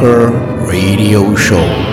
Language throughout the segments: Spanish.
Metal Bunker Radio Show.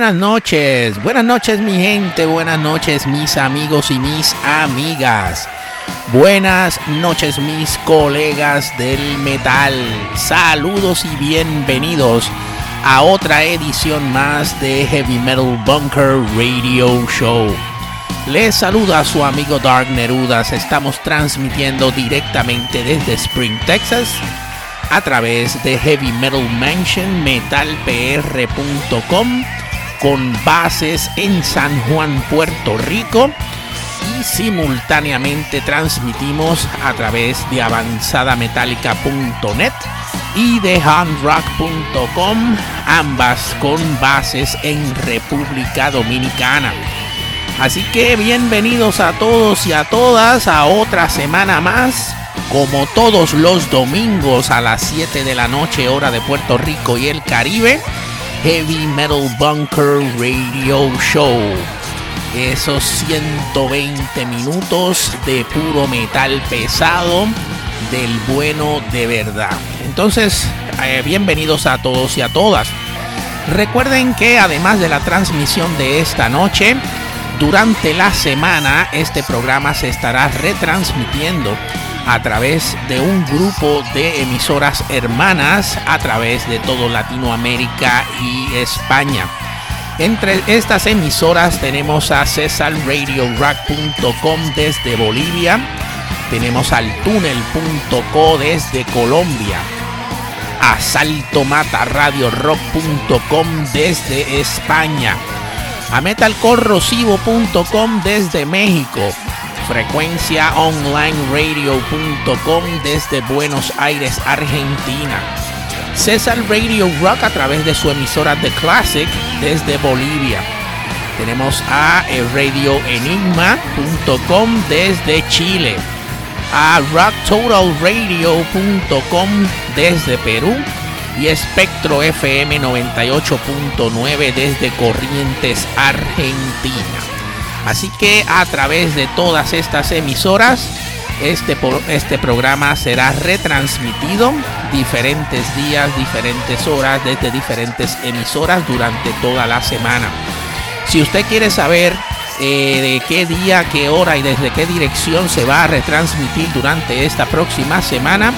Buenas noches, buenas noches mi gente, buenas noches mis amigos y mis amigas. Buenas noches mis colegas del metal. Saludos y bienvenidos a otra edición más de Heavy Metal Bunker Radio Show. Les saluda a su amigo Dark Nerudas. Estamos transmitiendo directamente desde Spring, Texas a través de Heavy Metal Mansion metalpr.com con bases en San Juan, Puerto Rico y simultáneamente transmitimos a través de avanzadametallica.net y de handrock.com, ambas con bases en República Dominicana. Así que bienvenidos a todos y a todas a otra semana más como todos los domingos a las 7 de la noche hora de Puerto Rico y el Caribe, Heavy Metal Bunker Radio Show. Esos 120 minutos de puro metal pesado del bueno de verdad. Entonces, eh, bienvenidos a todos y a todas. Recuerden que además de la transmisión de esta noche, durante la semana este programa se estará retransmitiendo a través de un grupo de emisoras hermanas a través de todo Latinoamérica y España. Entre estas emisoras tenemos a cesarradiorock.com desde Bolivia, tenemos al túnel.co desde Colombia, a saltomataradiorock.com desde España, a metalcorrosivo.com desde México, frecuenciaonlineradio.com desde Buenos Aires, Argentina. César Radio Rock a través de su emisora The Classic desde Bolivia. Tenemos a radioenigma.com desde Chile. A rocktotalradio.com desde Perú. Y Espectro FM 98.9 desde Corrientes, Argentina. Así que a través de todas estas emisoras, este, este programa será retransmitido diferentes días, diferentes horas, desde diferentes emisoras durante toda la semana. Si usted quiere saber eh, de qué día, qué hora y desde qué dirección se va a retransmitir durante esta próxima semana,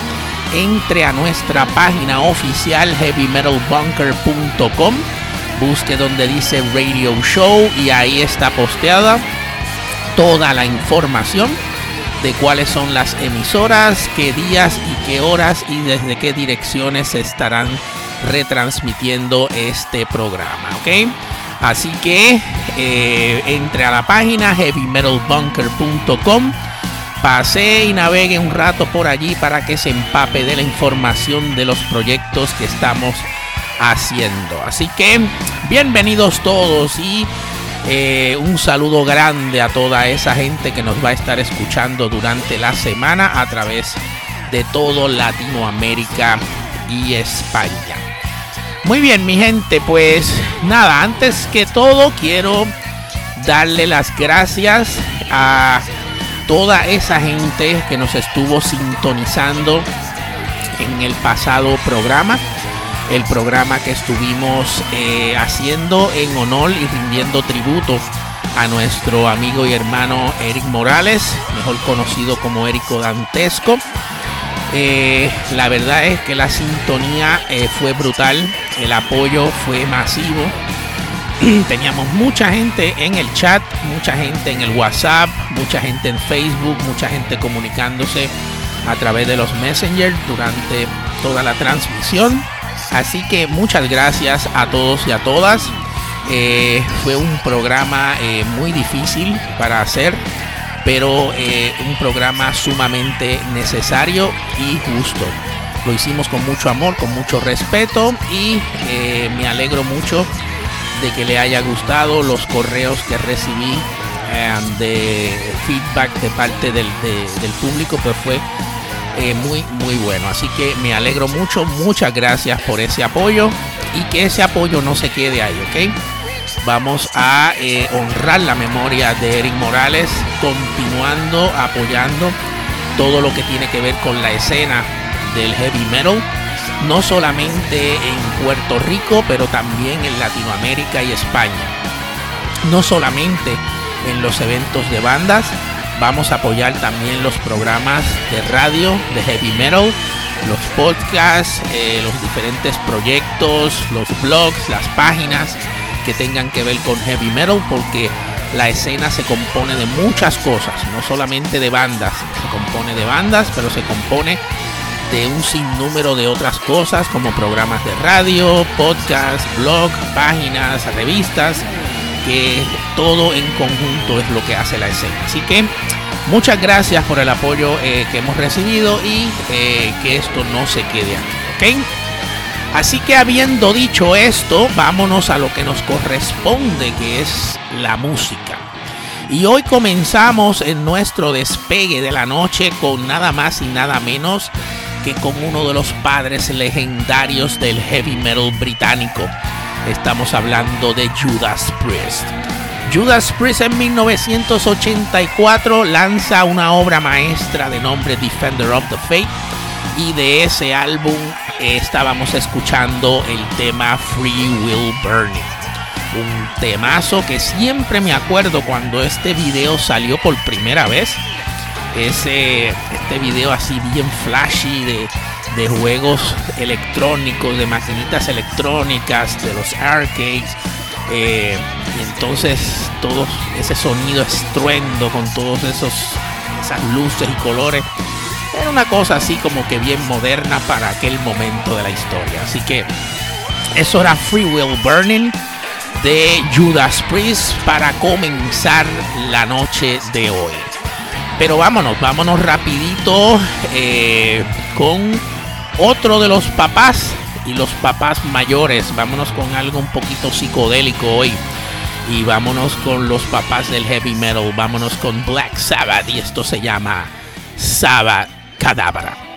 entre a nuestra página oficial heavymetalbunker.com busque donde dice Radio Show y ahí está posteada toda la información de cuáles son las emisoras, qué días y qué horas y desde qué direcciones se estarán retransmitiendo este programa, ¿ok? Así que eh, entre a la página heavymetalbunker.com, pase y navegue un rato por allí para que se empape de la información de los proyectos que estamos haciendo. Así que bienvenidos todos y eh, un saludo grande a toda esa gente que nos va a estar escuchando durante la semana a través de todo Latinoamérica y España. Muy bien, mi gente, pues nada, antes que todo quiero darle las gracias a toda esa gente que nos estuvo sintonizando en el pasado programa el programa que estuvimos eh, haciendo en honor y rindiendo tributo a nuestro amigo y hermano Eric Morales, mejor conocido como Érico Dantesco. Eh, la verdad es que la sintonía eh, fue brutal, el apoyo fue masivo. Teníamos mucha gente en el chat, mucha gente en el WhatsApp, mucha gente en Facebook, mucha gente comunicándose a través de los Messenger durante toda la transmisión. Así que muchas gracias a todos y a todas. Eh, fue un programa eh, muy difícil para hacer, pero eh, un programa sumamente necesario y justo. Lo hicimos con mucho amor, con mucho respeto y me alegro mucho de que le haya gustado los correos que recibí de feedback de parte del, del público, pues fue eh, muy muy bueno. Así que me alegro mucho, muchas gracias por ese apoyo y que ese apoyo no se quede ahí, ¿ok? Vamos a eh, honrar la memoria de Eric Morales, continuando apoyando todo lo que tiene que ver con la escena del heavy metal no solamente en Puerto Rico, pero también en Latinoamérica y España. No solamente en los eventos de bandas, vamos a apoyar también los programas de radio de heavy metal, los podcasts, eh, los diferentes proyectos, los blogs, las páginas que tengan que ver con heavy metal, porque la escena se compone de muchas cosas, no solamente de bandas, se compone de bandas, pero se compone de un sinnúmero de otras cosas como programas de radio, podcast, blog, páginas, revistas, que todo en conjunto es lo que hace la escena. Así que muchas gracias por el apoyo eh, que hemos recibido y eh, que esto no se quede aquí, ¿ok? Así que habiendo dicho esto, vámonos a lo que nos corresponde, que es la música. Y hoy comenzamos en nuestro despegue de la noche con nada más y nada menos que con uno de los padres legendarios del heavy metal británico. Estamos hablando de Judas Priest. Judas Priest en 1984 lanza una obra maestra de nombre Defender of the Faith y de ese álbum estábamos escuchando el tema Free Will Burning. Un temazo que siempre me acuerdo cuando este video salió por primera vez. Ese, este video así bien flashy de, de juegos electrónicos, de maquinitas electrónicas, de los arcades. Eh, y entonces todo ese sonido estruendo con todos esos esas luces y colores era una cosa así como que bien moderna para aquel momento de la historia. Así que eso era Free Will Burning de Judas Priest para comenzar la noche de hoy. Pero vámonos, vámonos rapidito eh, con otro de los papás y los papás mayores. Vámonos con algo un poquito psicodélico hoy. Y vámonos con los papás del heavy metal. Vámonos con Black Sabbath. Y esto se llama Sabbath Cadabra.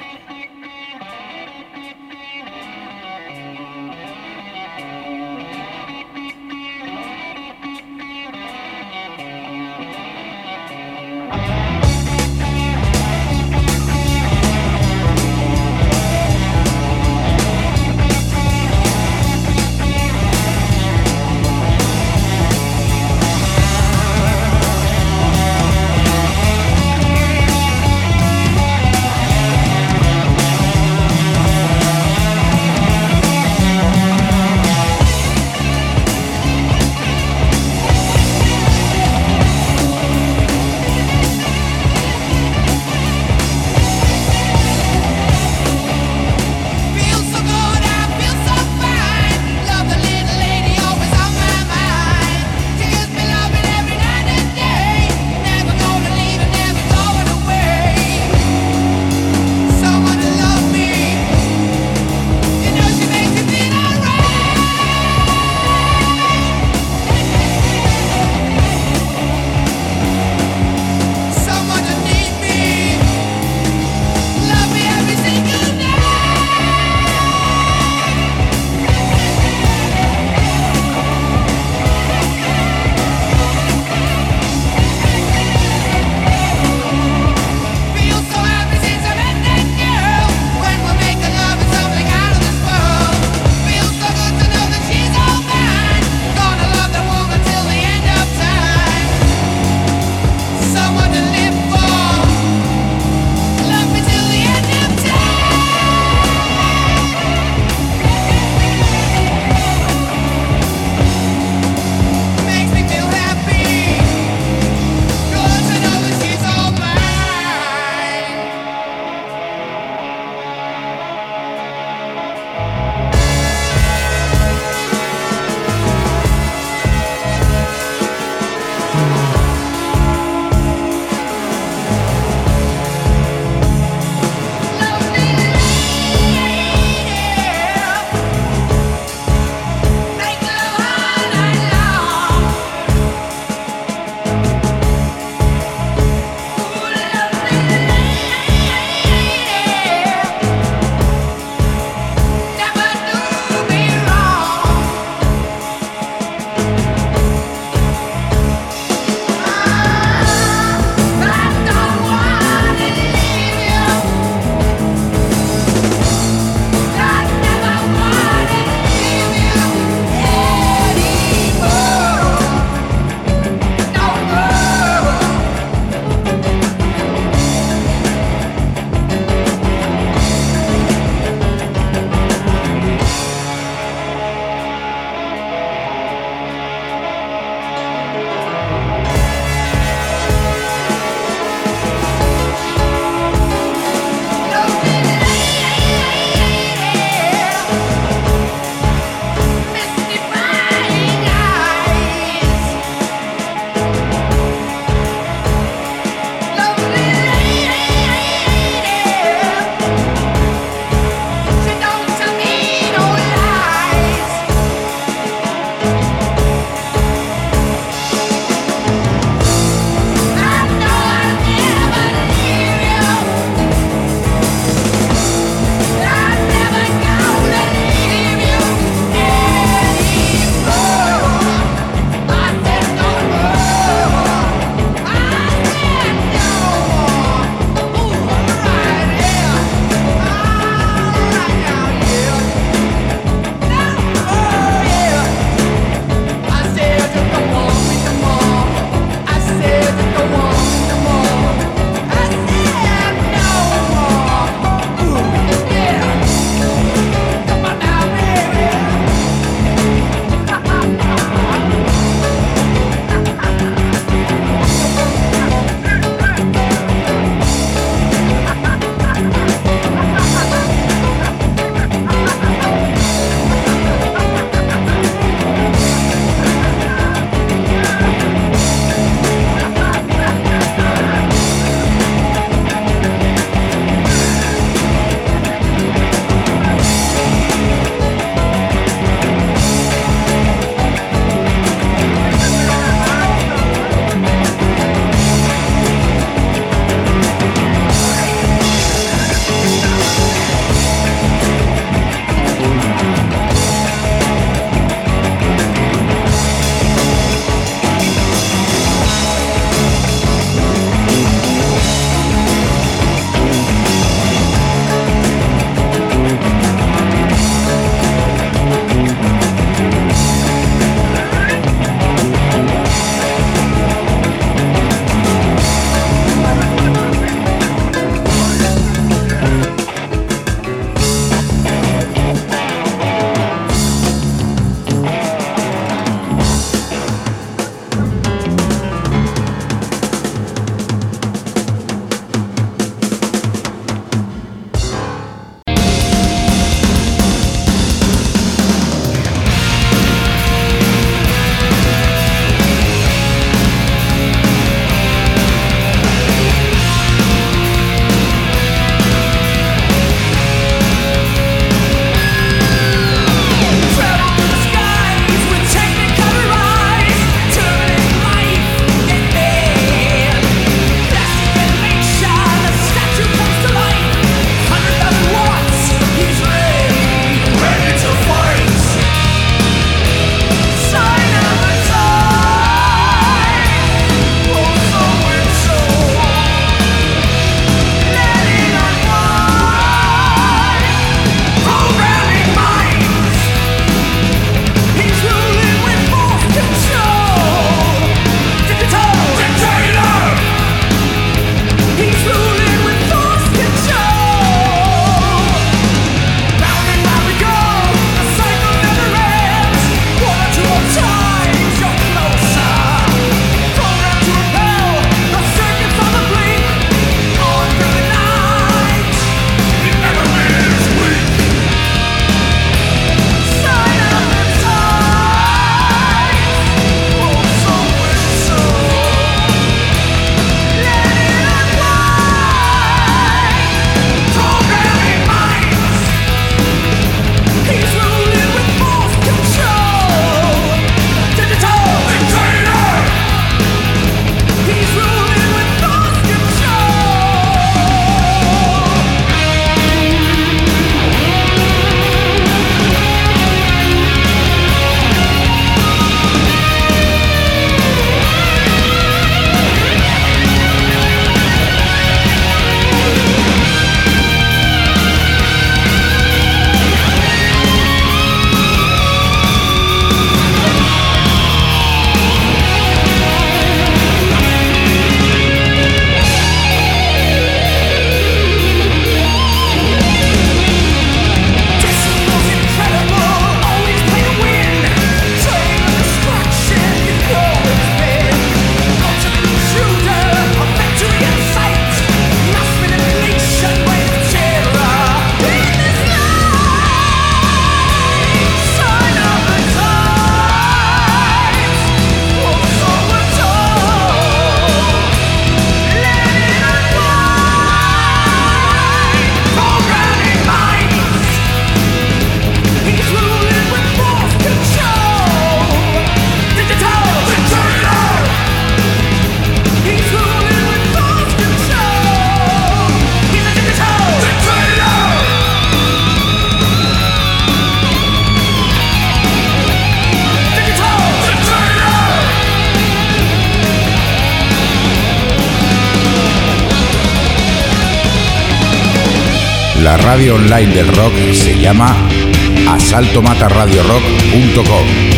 asaltomataradiorock.com.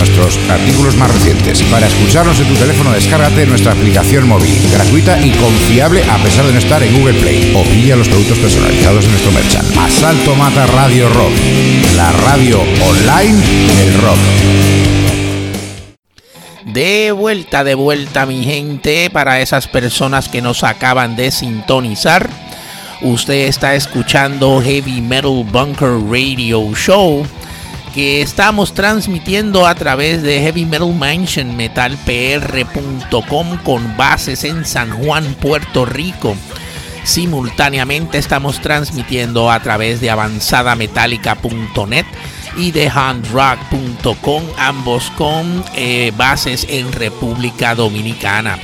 nuestros artículos más recientes. Para escucharnos en tu teléfono, descárgate nuestra aplicación móvil, gratuita y confiable a pesar de no estar en Google Play. O pilla los productos personalizados de nuestro merchant. Asalto Mata Radio Rock, la radio online del rock. De vuelta, de vuelta, mi gente, para esas personas que nos acaban de sintonizar. Usted está escuchando Heavy Metal Bunker Radio Show, que estamos transmitiendo a través de Heavy Metal Mansion metalpr.com con bases en San Juan, Puerto Rico. Simultáneamente estamos transmitiendo a través de avanzadametallica.net y de handrock.com, ambos con eh, bases en República Dominicana.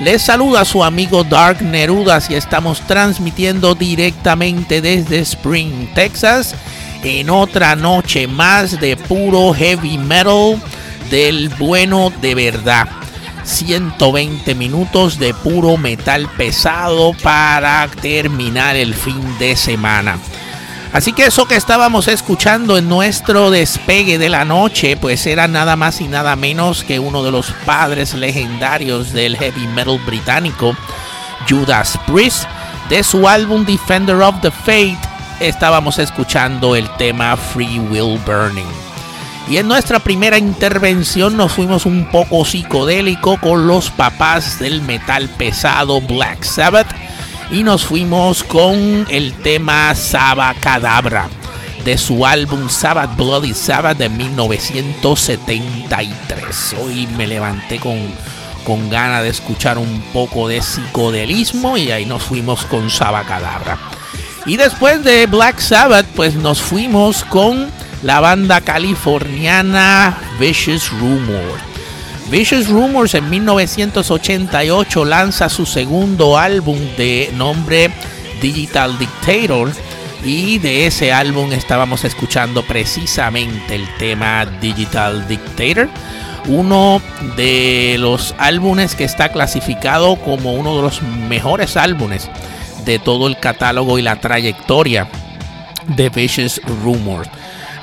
Les saluda su amigo Dark Nerudas y estamos transmitiendo directamente desde Spring, Texas, en otra noche más de puro heavy metal del bueno de verdad. 120 minutos de puro metal pesado para terminar el fin de semana. Así que eso que estábamos escuchando en nuestro despegue de la noche, pues era nada más y nada menos que uno de los padres legendarios del heavy metal británico, Judas Priest, de su álbum Defender of the Faith, estábamos escuchando el tema Free Will Burning. Y en nuestra primera intervención nos fuimos un poco psicodélico con los papás del metal pesado Black Sabbath y nos fuimos con el tema Saba Cadabra de su álbum Sabbath Bloody Sabbath de 1973. Hoy me levanté con, con ganas de escuchar un poco de psicodelismo y ahí nos fuimos con Saba Cadabra. Y después de Black Sabbath, pues nos fuimos con la banda californiana Vicious Rumor. Vicious Rumors en 1988 lanza su segundo álbum de nombre Digital Dictator y de ese álbum estábamos escuchando precisamente el tema Digital Dictator, uno de los álbumes que está clasificado como uno de los mejores álbumes de todo el catálogo y la trayectoria de Vicious Rumors.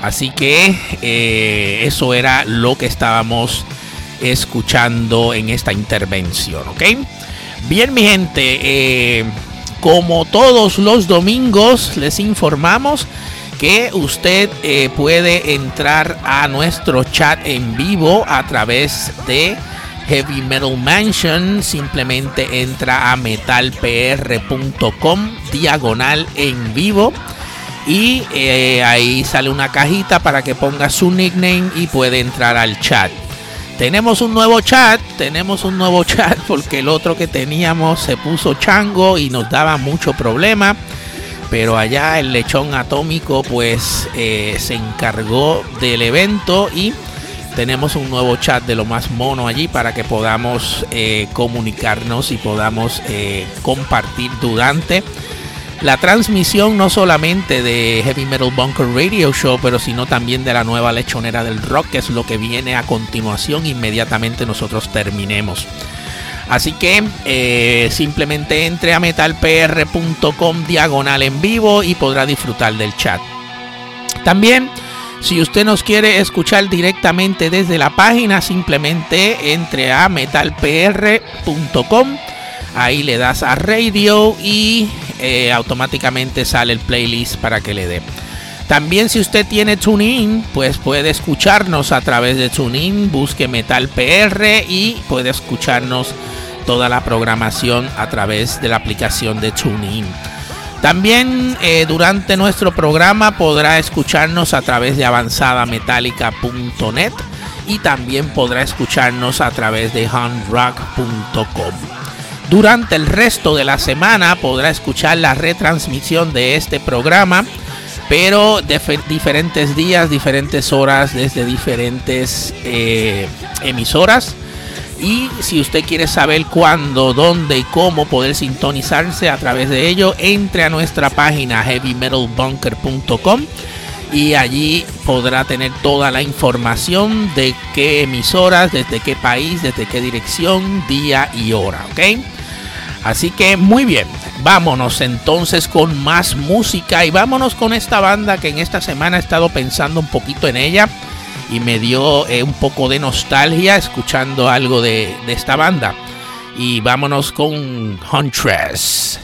Así que eh, eso era lo que estábamos escuchando en esta intervención, ¿ok? Bien, mi gente, eh, como todos los domingos, les informamos que usted eh, puede entrar a nuestro chat en vivo a través de Heavy Metal Mansion. Simplemente entra a metalpr.com diagonal en vivo. Y eh, ahí sale una cajita para que ponga su nickname y puede entrar al chat. Tenemos un nuevo chat, tenemos un nuevo chat porque el otro que teníamos se puso chango y nos daba mucho problema. Pero allá el lechón atómico pues eh, se encargó del evento y tenemos un nuevo chat de lo más mono allí para que podamos eh, comunicarnos y podamos eh, compartir durante la transmisión no solamente de Heavy Metal Bunker Radio Show, pero sino también de la nueva lechonera del rock, que es lo que viene a continuación inmediatamente nosotros terminemos. Así que eh, simplemente entre a metalpr.com diagonal en vivo y podrá disfrutar del chat. También, si usted nos quiere escuchar directamente desde la página, simplemente entre a metalpr.com. Ahí le das a radio y eh, automáticamente sale el playlist para que le dé. También si usted tiene TuneIn, pues puede escucharnos a través de TuneIn, busque Metal PR y puede escucharnos toda la programación a través de la aplicación de TuneIn. También eh, durante nuestro programa podrá escucharnos a través de avanzadametallica.net y también podrá escucharnos a través de handrock.com. Durante el resto de la semana podrá escuchar la retransmisión de este programa, pero de fe- diferentes días, diferentes horas, desde diferentes eh, emisoras. Y si usted quiere saber cuándo, dónde y cómo poder sintonizarse a través de ello, entre a nuestra página heavymetalbunker.com y allí podrá tener toda la información de qué emisoras, desde qué país, desde qué dirección, día y hora, ¿ok? Así que muy bien, vámonos entonces con más música y vámonos con esta banda que en esta semana he estado pensando un poquito en ella y me dio eh, un poco de nostalgia escuchando algo de, de esta banda. Y vámonos con Huntress.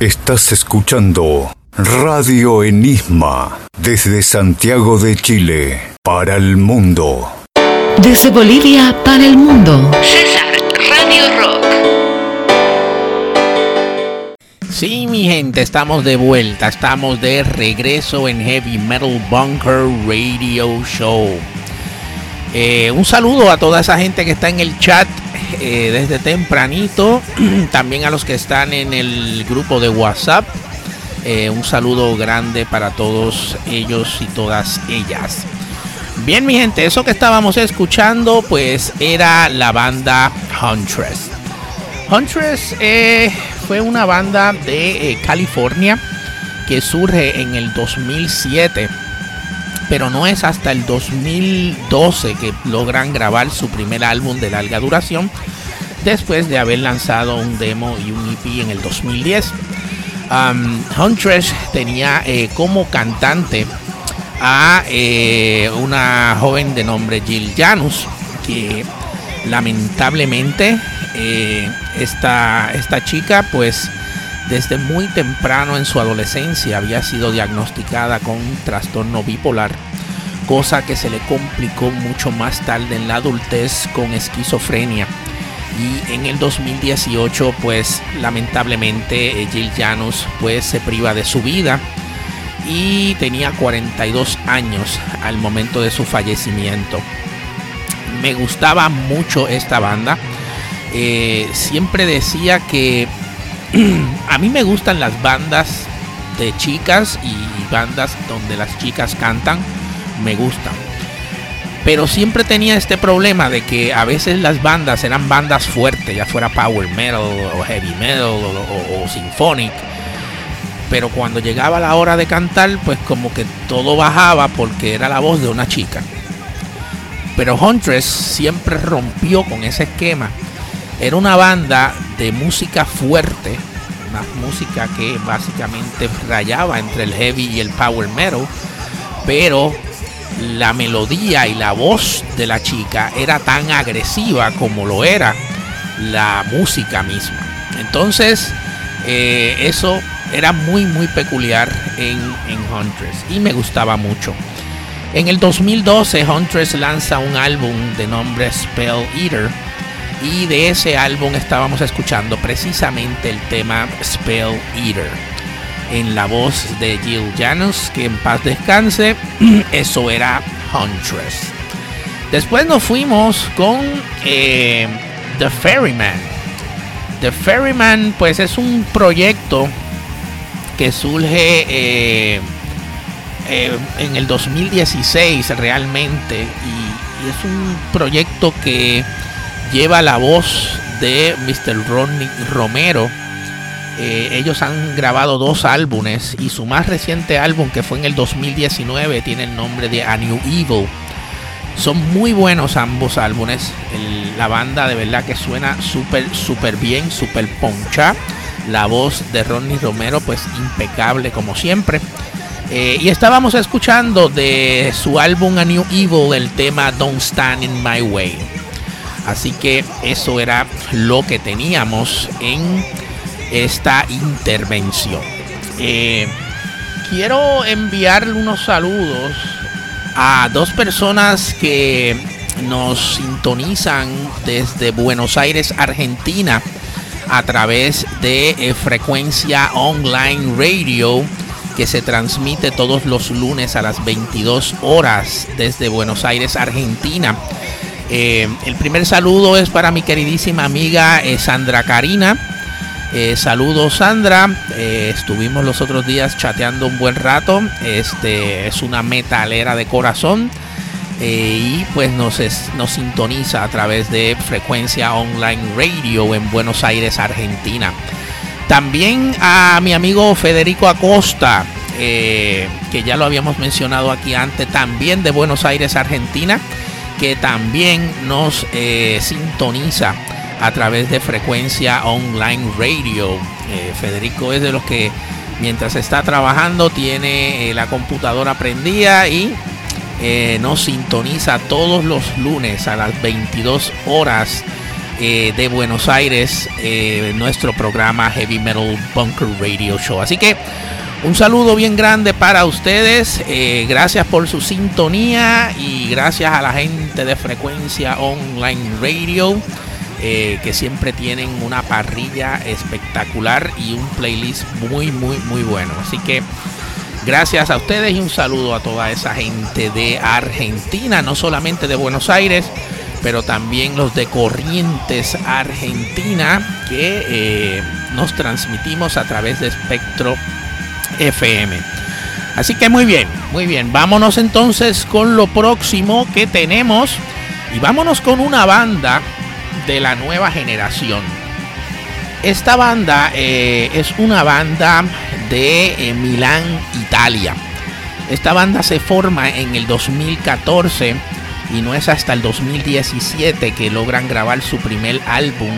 Estás escuchando Radio Enigma desde Santiago de Chile para el mundo. Desde Bolivia para el mundo. César Radio Rock. Sí, mi gente, estamos de vuelta, estamos de regreso en Heavy Metal Bunker Radio Show. Eh, un saludo a toda esa gente que está en el chat eh, desde tempranito, también a los que están en el grupo de WhatsApp. Eh, un saludo grande para todos ellos y todas ellas. Bien, mi gente, eso que estábamos escuchando, pues era la banda Huntress. Huntress eh, fue una banda de California que surge en el 2007 pero no es hasta el 2012 que logran grabar su primer álbum de larga duración, después de haber lanzado un demo y un EP en el 2010. Um, Huntress tenía eh, como cantante a eh, una joven de nombre Jill Janus, que lamentablemente eh, esta, esta chica pues desde muy temprano en su adolescencia había sido diagnosticada con trastorno bipolar, cosa que se le complicó mucho más tarde en la adultez con esquizofrenia. Y en el 2018, pues lamentablemente eh, Jill Janus pues se priva de su vida y tenía 42 años al momento de su fallecimiento. Me gustaba mucho esta banda. Eh, siempre decía que a mí me gustan las bandas de chicas y bandas donde las chicas cantan, me gustan. Pero siempre tenía este problema de que a veces las bandas eran bandas fuertes, ya fuera power metal o heavy metal o, symphonic. Pero cuando llegaba la hora de cantar, pues como que todo bajaba porque era la voz de una chica. Pero Huntress siempre rompió con ese esquema era una banda de música fuerte, una música que básicamente rayaba entre el heavy y el power metal, pero la melodía y la voz de la chica era tan agresiva como lo era la música misma. Entonces, eh, eso era muy, muy peculiar en, en Huntress y me gustaba mucho. En el 2012, Huntress lanza un álbum de nombre Spell Eater y de ese álbum estábamos escuchando precisamente el tema Spell Eater en la voz de Jill Janus, que en paz descanse, eso era Huntress. Después nos fuimos con eh, The Ferryman. The Ferryman pues es un proyecto que surge eh, eh, en el 2016 realmente y es un proyecto que lleva la voz de Mr. Ronnie Romero. Eh, ellos han grabado dos álbumes y su más reciente álbum, que fue en el 2019, tiene el nombre de A New Evil. Son muy buenos ambos álbumes. la banda de verdad que suena súper, súper bien, súper poncha. La voz de Ronnie Romero, pues impecable como siempre. Eh, y estábamos escuchando de su álbum A New Evil el tema Don't Stand in My Way. Así que eso era lo que teníamos en esta intervención. Eh, quiero enviarle unos saludos a dos personas que nos sintonizan desde Buenos Aires, Argentina, a través de eh, frecuencia online radio que se transmite todos los lunes a las 22 horas desde Buenos Aires, Argentina. Eh, el primer saludo es para mi queridísima amiga eh, Sandra Karina. Eh, saludos Sandra, estuvimos los otros días chateando un buen rato. Este es una metalera de corazón y pues nos, nos sintoniza a través de frecuencia online radio en Buenos Aires, Argentina. También a mi amigo Federico Acosta, que ya lo habíamos mencionado aquí antes, también de Buenos Aires, Argentina que también nos eh, sintoniza a través de frecuencia online radio. Eh, Federico es de los que mientras está trabajando tiene eh, la computadora prendida y nos sintoniza todos los lunes a las 22 horas de Buenos Aires, nuestro programa Heavy Metal Bunker Radio Show. Así que un saludo bien grande para ustedes. eh, gracias por su sintonía y gracias a la gente de Frecuencia Online Radio. eh, que siempre tienen una parrilla espectacular y un playlist muy muy muy bueno así que gracias a ustedes y un saludo a toda esa gente de Argentina no solamente de Buenos Aires pero también los de Corrientes Argentina que eh, nos transmitimos a través de Espectro FM. Así que muy bien, muy bien. Vámonos entonces con lo próximo que tenemos. Y vámonos con una banda de la nueva generación. Esta banda eh, es una banda de eh, Milán, Italia. Esta banda se forma en el 2014 y no es hasta el 2017 que logran grabar su primer álbum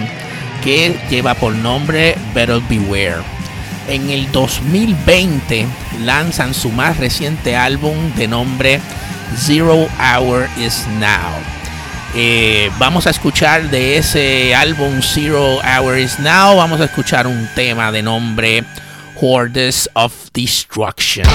que lleva por nombre Better Beware. En el 2020 lanzan su más reciente álbum de nombre Zero Hour Is Now. Eh, vamos a escuchar de ese álbum Zero Hour Is Now, vamos a escuchar un tema de nombre Hordes of Destruction.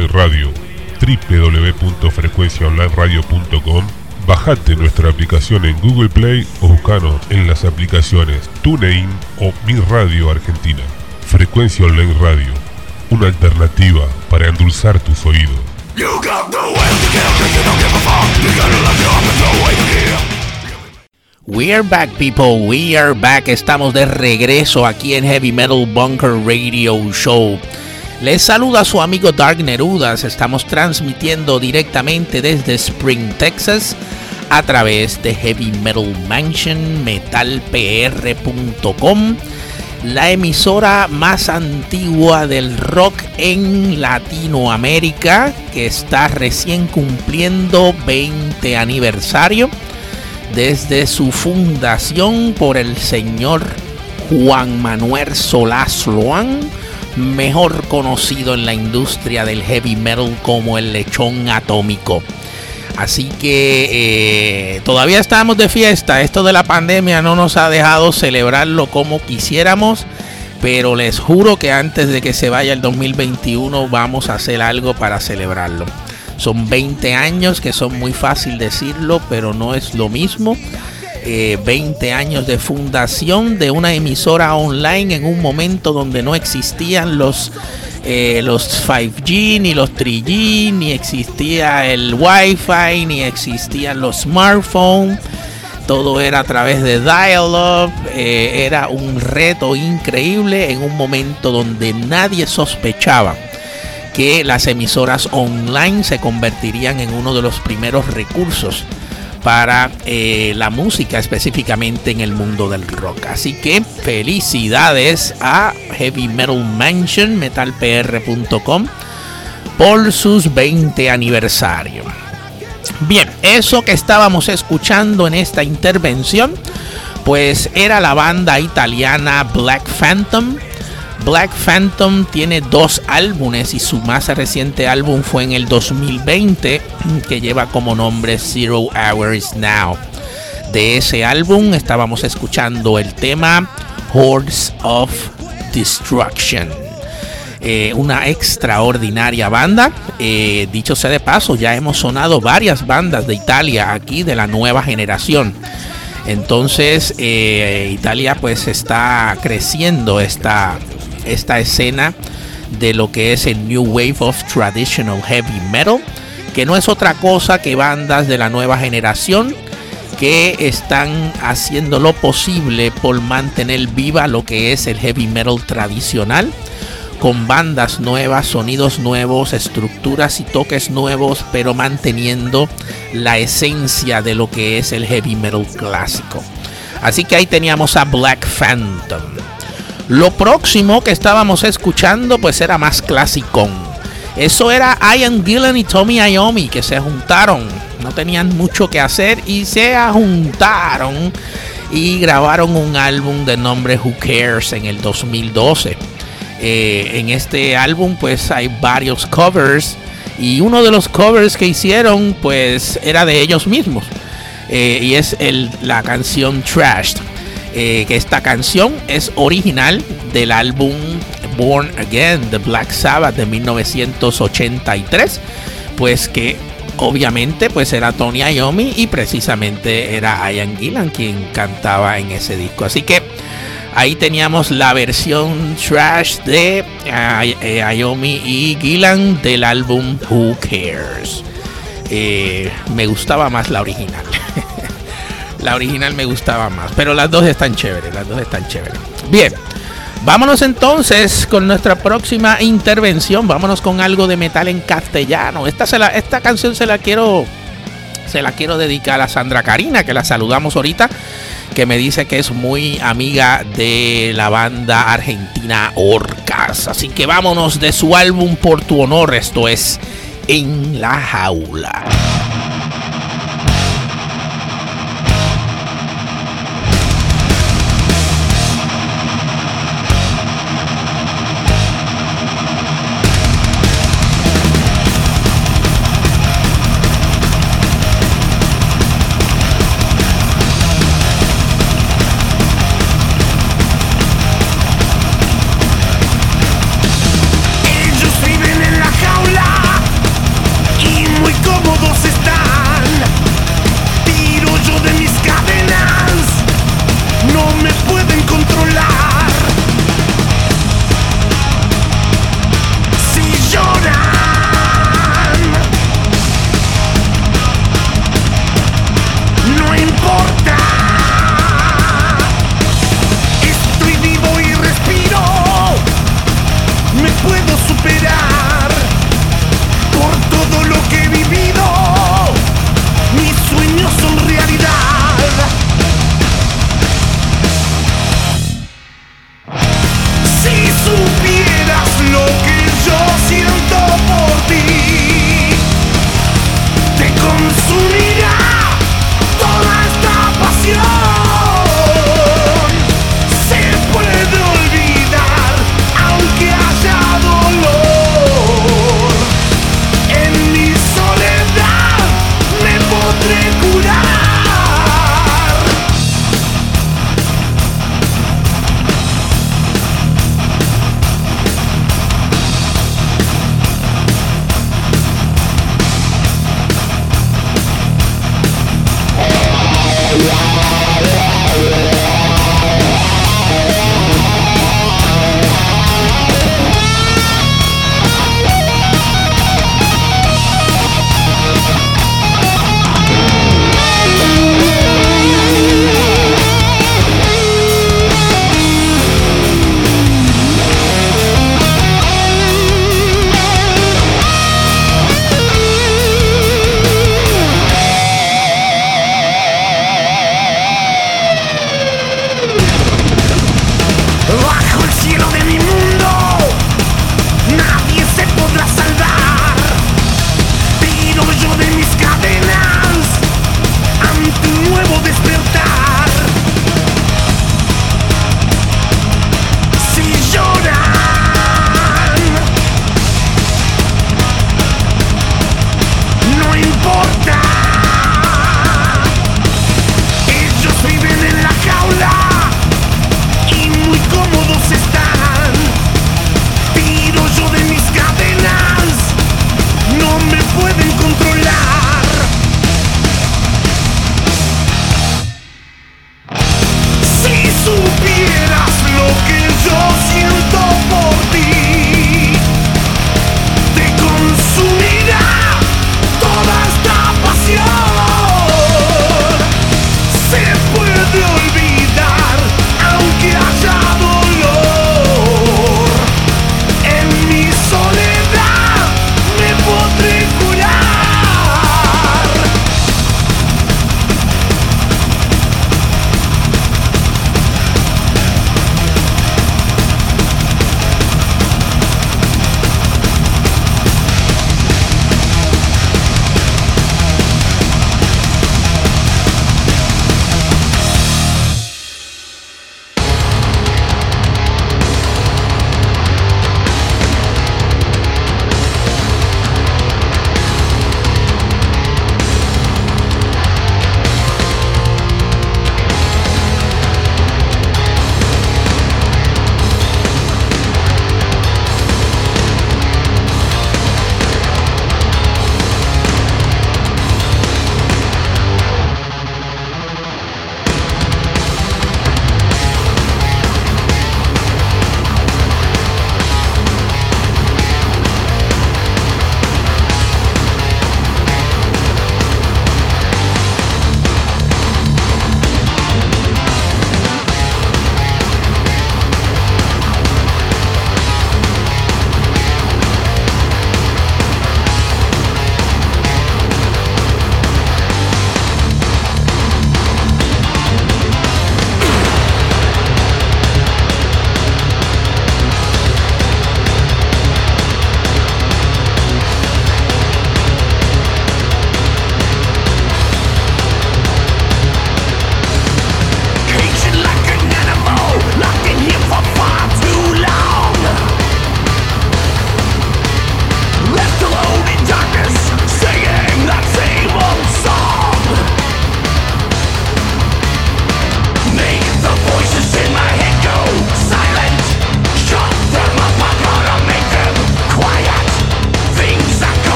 Online Radio, www.frecuenciaonlineradio.com. Bajate nuestra aplicación en Google Play o buscanos en las aplicaciones TuneIn o Mi Radio Argentina. Frecuencia Online Radio, una alternativa para endulzar tus oídos. We are back, people. We are back. Estamos de regreso aquí en Heavy Metal Bunker Radio Show. Les saluda su amigo Dark Nerudas. Estamos transmitiendo directamente desde Spring, Texas, a través de Heavy Metal Mansion, metalpr.com, la emisora más antigua del rock en Latinoamérica, que está recién cumpliendo 20 aniversario desde su fundación por el señor Juan Manuel Solás Loan, mejor conocido en la industria del heavy metal como el lechón atómico. Así que eh, todavía estamos de fiesta. Esto de la pandemia no nos ha dejado celebrarlo como quisiéramos. Pero les juro que antes de que se vaya el 2021 vamos a hacer algo para celebrarlo. Son 20 años que son muy fácil decirlo, pero no es lo mismo. Eh, 20 años de fundación de una emisora online en un momento donde no existían los, eh, los 5G, ni los 3G, ni existía el Wi-Fi, ni existían los smartphones. Todo era a través de dial-up. eh, era un reto increíble en un momento donde nadie sospechaba que las emisoras online se convertirían en uno de los primeros recursos para eh, la música específicamente en el mundo del rock. Así que felicidades a Heavy Metal Mansion, metalpr.com, por sus 20 aniversario. Bien, eso que estábamos escuchando en esta intervención, pues era la banda italiana Black Phantom. Black Phantom tiene dos álbumes y su más reciente álbum fue en el 2020 que lleva como nombre Zero Hours Now. De ese álbum estábamos escuchando el tema Hordes of Destruction. Eh, una extraordinaria banda. Eh, dicho sea de paso, ya hemos sonado varias bandas de Italia aquí de la nueva generación. Entonces, eh, Italia pues está creciendo esta, esta escena de lo que es el New Wave of Traditional Heavy Metal, que no es otra cosa que bandas de la nueva generación que están haciendo lo posible por mantener viva lo que es el heavy metal tradicional con bandas nuevas, sonidos nuevos, estructuras y toques nuevos, pero manteniendo la esencia de lo que es el heavy metal clásico. Así que ahí teníamos a Black Phantom. Lo próximo que estábamos escuchando pues era más clásico. Eso era Ian Gillan y Tommy Iommi que se juntaron. No tenían mucho que hacer y se juntaron y grabaron un álbum de nombre Who Cares en el 2012. Eh, en este álbum pues hay varios covers y uno de los covers que hicieron pues era de ellos mismos Eh, y es la canción Trashed Eh, que esta canción es original del álbum Born Again de Black Sabbath de 1983 pues que obviamente pues era Tony Iommi y precisamente era Ian Gillan quien cantaba en ese disco así que Ahí teníamos la versión trash de eh, Iommi y Gillan del álbum Who Cares. Eh, me gustaba más la original. la original me gustaba más. Pero las dos están chéveres. Las dos están chéveres. Bien. Vámonos entonces con nuestra próxima intervención. Vámonos con algo de metal en castellano. Esta, se la, esta canción se la quiero. Se la quiero dedicar a Sandra Karina, que la saludamos ahorita que me dice que es muy amiga de la banda argentina Orcas. Así que vámonos de su álbum Por tu honor. Esto es En la jaula.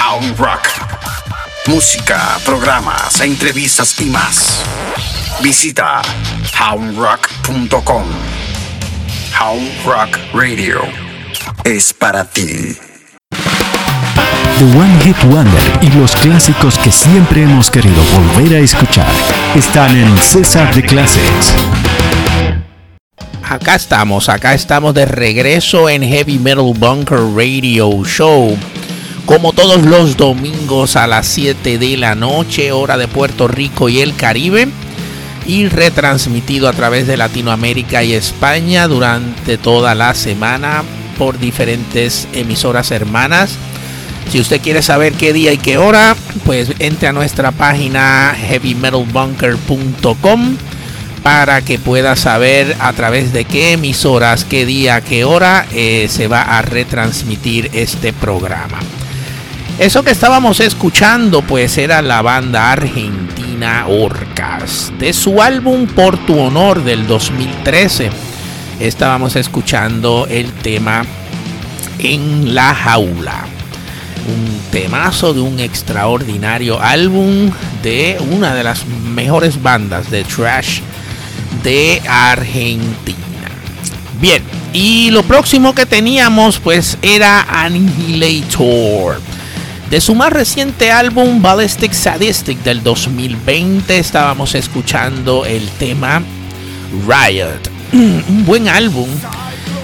Hound Rock. Música, programas, entrevistas y más. Visita houndrock.com. Hound Rock Radio es para ti. The One Hit Wonder y los clásicos que siempre hemos querido volver a escuchar están en César de Classics. Acá estamos, acá estamos de regreso en Heavy Metal Bunker Radio Show. Como todos los domingos a las 7 de la noche, hora de Puerto Rico y el Caribe. Y retransmitido a través de Latinoamérica y España durante toda la semana por diferentes emisoras hermanas. Si usted quiere saber qué día y qué hora, pues entre a nuestra página heavymetalbunker.com para que pueda saber a través de qué emisoras, qué día, qué hora eh, se va a retransmitir este programa. Eso que estábamos escuchando pues era la banda argentina Orcas. De su álbum Por tu honor del 2013 estábamos escuchando el tema En la jaula. Un temazo de un extraordinario álbum de una de las mejores bandas de trash de Argentina. Bien, y lo próximo que teníamos pues era Annihilator. De su más reciente álbum Ballistic Sadistic del 2020 estábamos escuchando el tema Riot. Un buen álbum.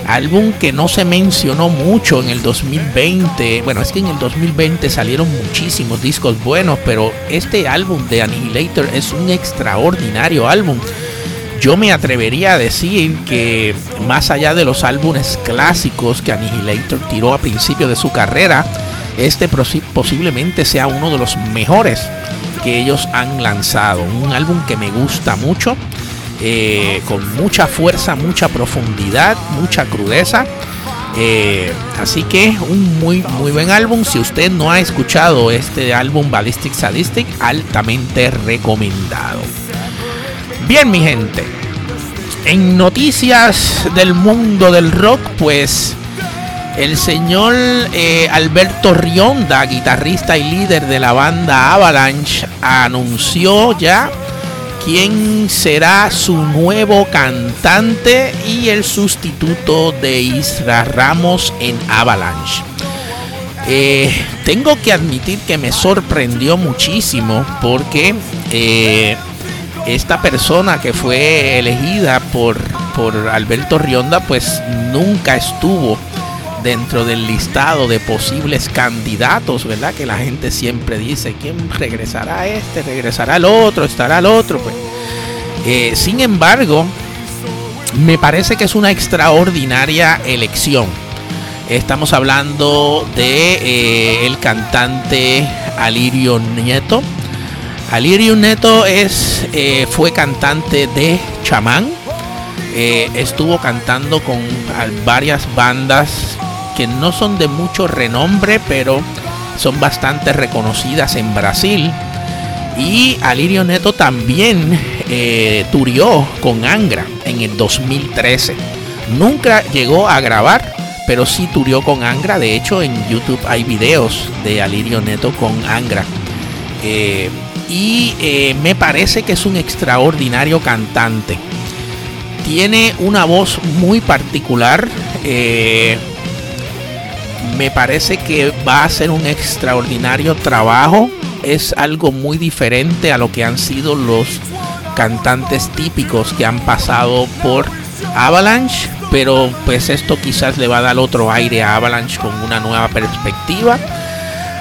Álbum que no se mencionó mucho en el 2020. Bueno, es que en el 2020 salieron muchísimos discos buenos, pero este álbum de Annihilator es un extraordinario álbum yo me atrevería a decir que más allá de los álbumes clásicos que Annihilator tiró a principio de su carrera, este posiblemente sea uno de los mejores que ellos han lanzado. Un álbum que me gusta mucho, eh, con mucha fuerza, mucha profundidad, mucha crudeza. Eh, así que un muy muy buen álbum. Si usted no ha escuchado este álbum Ballistic Sadistic, altamente recomendado. Bien, mi gente. En noticias del mundo del rock, pues el señor eh, Alberto Rionda, guitarrista y líder de la banda Avalanche, anunció ya quién será su nuevo cantante y el sustituto de Isra Ramos en Avalanche. Eh, tengo que admitir que me sorprendió muchísimo porque eh, esta persona que fue elegida por, por Alberto Rionda pues nunca estuvo dentro del listado de posibles candidatos, ¿verdad? Que la gente siempre dice, ¿quién regresará este? ¿Regresará el otro? ¿Estará el otro? Pues, eh, sin embargo, me parece que es una extraordinaria elección. Estamos hablando de eh, el cantante Alirio Nieto, Alirio Neto es, eh, fue cantante de chamán. Estuvo cantando con varias bandas que no son de mucho renombre, pero son bastante reconocidas en Brasil. Y Alirio Neto también eh, turió con Angra en el 2013. Nunca llegó a grabar, pero sí turió con Angra. De hecho, en YouTube hay videos de Alirio Neto con Angra y eh, me parece que es un extraordinario cantante. Tiene una voz muy particular. Eh, me parece que va a ser un extraordinario trabajo. Es algo muy diferente a lo que han sido los cantantes típicos que han pasado por Avalanche. Pero pues esto quizás le va a dar otro aire a Avalanche con una nueva perspectiva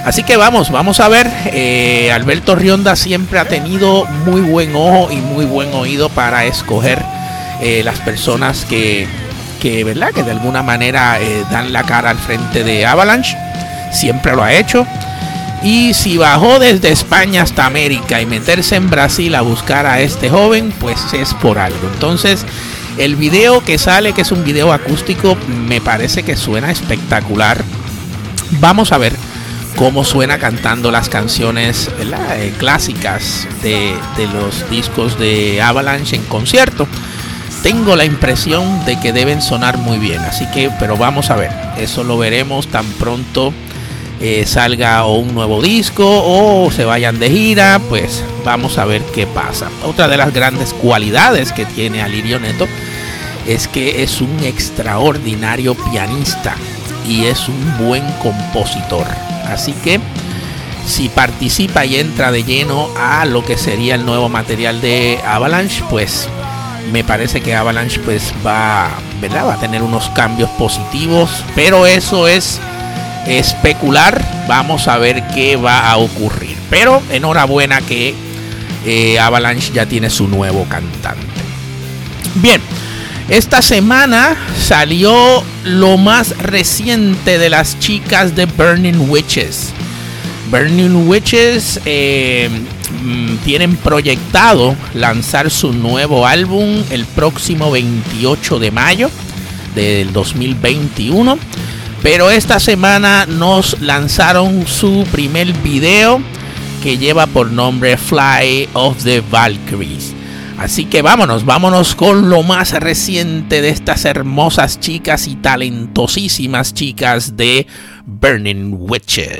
Así que vamos, vamos a ver. Eh, Alberto Rionda siempre ha tenido muy buen ojo y muy buen oído para escoger eh, las personas que, que, ¿verdad? que de alguna manera eh, dan la cara al frente de Avalanche. Siempre lo ha hecho. Y si bajó desde España hasta América y meterse en Brasil a buscar a este joven, pues es por algo. Entonces, el video que sale, que es un video acústico, me parece que suena espectacular. Vamos a ver cómo suena cantando las canciones eh, clásicas de, los discos de Avalanche en concierto. Tengo la impresión de que deben sonar muy bien, así que, pero vamos a ver, eso lo veremos tan pronto eh, salga o un nuevo disco o se vayan de gira, pues vamos a ver qué pasa. Otra de las grandes cualidades que tiene Alirio Neto es que es un extraordinario pianista y es un buen compositor. Así que si participa y entra de lleno a lo que sería el nuevo material de Avalanche, pues me parece que Avalanche pues va, ¿verdad? va a tener unos cambios positivos, pero eso es especular, vamos a ver qué va a ocurrir. Pero enhorabuena que eh, Avalanche ya tiene su nuevo cantante. Bien, esta semana salió lo más reciente de las chicas de Burning Witches. Burning Witches eh, mm, tienen proyectado lanzar su nuevo álbum el próximo 28 de mayo del 2021. Pero esta semana nos lanzaron su primer video que lleva por nombre Fly of the Valkyries. Así que vámonos, vámonos con lo más reciente de estas hermosas chicas y talentosísimas chicas de Burning Witches.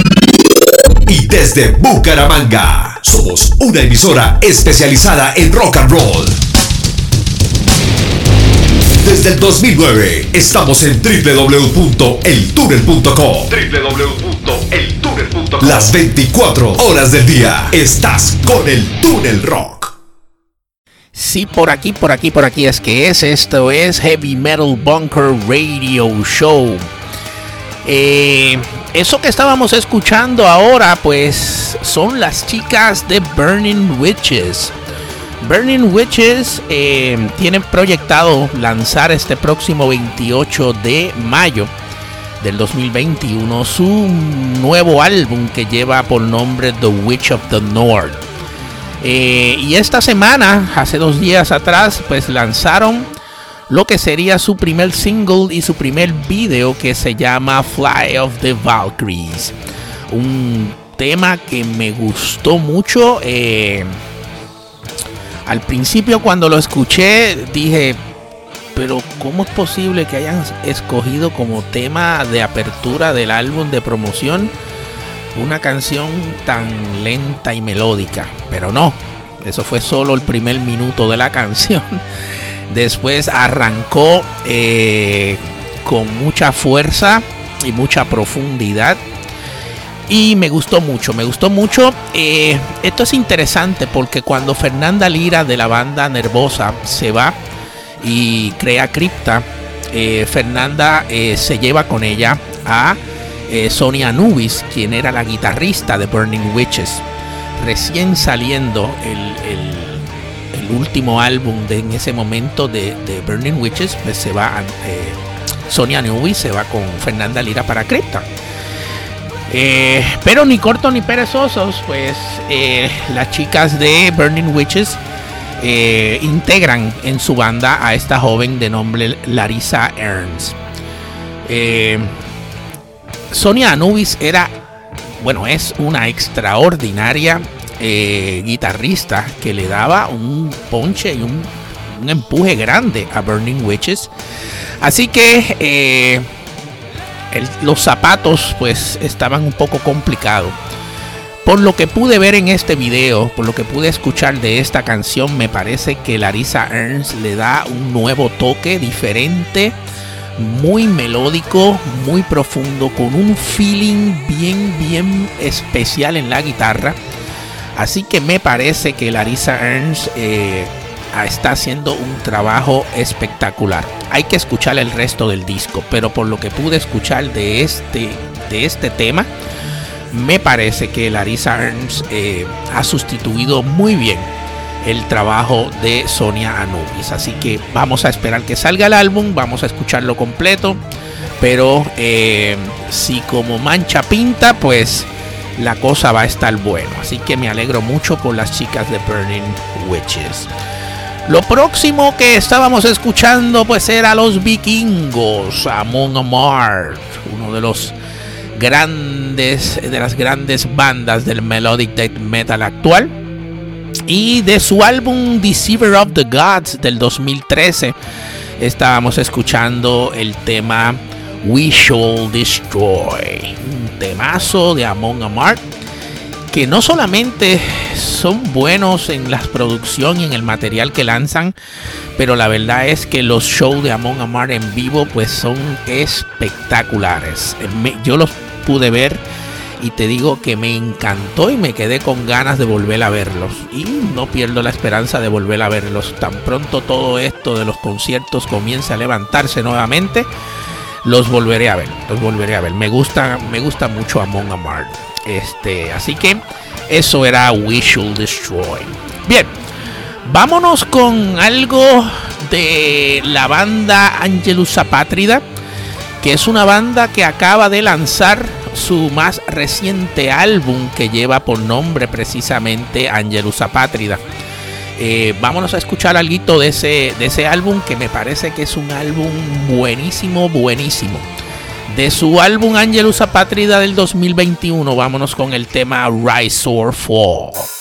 y desde Bucaramanga. Somos una emisora especializada en rock and roll. Desde el 2009 estamos en www.eltunnel.com. www.eltunnel.com. Las 24 horas del día estás con el Túnel Rock. Sí, por aquí, por aquí, por aquí es que es. Esto es Heavy Metal Bunker Radio Show. Eh, eso que estábamos escuchando ahora, pues son las chicas de Burning Witches. Burning Witches eh, tienen proyectado lanzar este próximo 28 de mayo del 2021 su nuevo álbum que lleva por nombre The Witch of the North. Eh, y esta semana, hace dos días atrás, pues lanzaron lo que sería su primer single y su primer video que se llama Fly of the Valkyries. Un tema que me gustó mucho. Eh, al principio cuando lo escuché dije, pero ¿cómo es posible que hayan escogido como tema de apertura del álbum de promoción una canción tan lenta y melódica? Pero no, eso fue solo el primer minuto de la canción. Después arrancó eh, con mucha fuerza y mucha profundidad. Y me gustó mucho, me gustó mucho. Eh, esto es interesante porque cuando Fernanda Lira de la banda Nervosa se va y crea Cripta, eh, Fernanda se lleva con ella a Sonia Nubis, quien era la guitarrista de Burning Witches. Recién saliendo el- el último álbum de en ese momento de, Burning Witches, pues se va a, eh, Sonia Nubis se va con Fernanda Lira para Cripta. Eh, pero ni corto ni perezosos, pues eh, las chicas de Burning Witches integran en su banda a esta joven de nombre Larissa Ernst. Sonia Anubis era, bueno, es una extraordinaria eh, guitarrista que le daba un ponche y un, empuje grande a Burning Witches. Así que eh, los zapatos pues estaban un poco complicados. Por lo que pude ver en este video, por lo que pude escuchar de esta canción, me parece que Larissa Ernst le da un nuevo toque diferente, muy melódico, muy profundo, con un feeling bien, bien especial en la guitarra. Así que me parece que Larissa Ernst eh, está haciendo un trabajo espectacular. Hay que escuchar el resto del disco, pero por lo que pude escuchar de este, de este tema, me parece que Larissa Ernst eh, ha sustituido muy bien el trabajo de Sonia Anubis. Así que vamos a esperar que salga el álbum, vamos a escucharlo completo. Pero eh, si como mancha pinta, pues la cosa va a estar bueno. Así que me alegro mucho por las chicas de Burning Witches. Lo próximo que estábamos escuchando pues era los vikingos, Amon Amarth, uno de los grandes de las grandes bandas del melodic death metal actual y de su álbum Deceiver of the Gods del 2013 estábamos escuchando el tema We Shall Destroy, un temazo de Amon Amarth que no solamente son buenos en la producción y en el material que lanzan, pero la verdad es que los shows de Amon Amar en vivo pues son espectaculares. Yo los pude ver y te digo que me encantó y me quedé con ganas de volver a verlos. Y no pierdo la esperanza de volver a verlos. Tan pronto todo esto de los conciertos comience a levantarse nuevamente, los volveré a ver, los volveré a ver. Me gusta, me gusta mucho Among Amar. Este, así que eso era We Shall Destroy. Bien, vámonos con algo de la banda Angelus Apátrida, que es una banda que acaba de lanzar su más reciente álbum que lleva por nombre precisamente Angelus Apátrida. Eh, vámonos a escuchar algo de ese, de ese álbum que me parece que es un álbum buenísimo, buenísimo. De su álbum Angelus Apátrida del 2021, vámonos con el tema Rise or Fall.